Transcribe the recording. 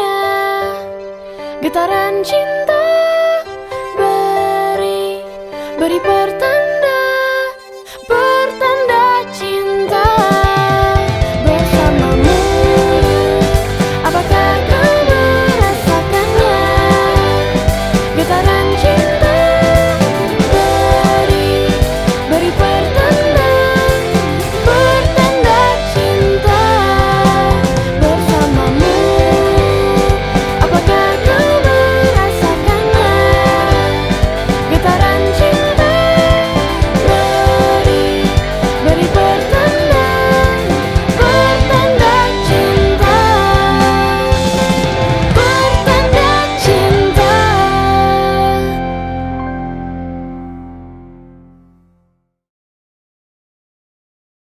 dunia. Getaran cinta Beri Beri pertolongan.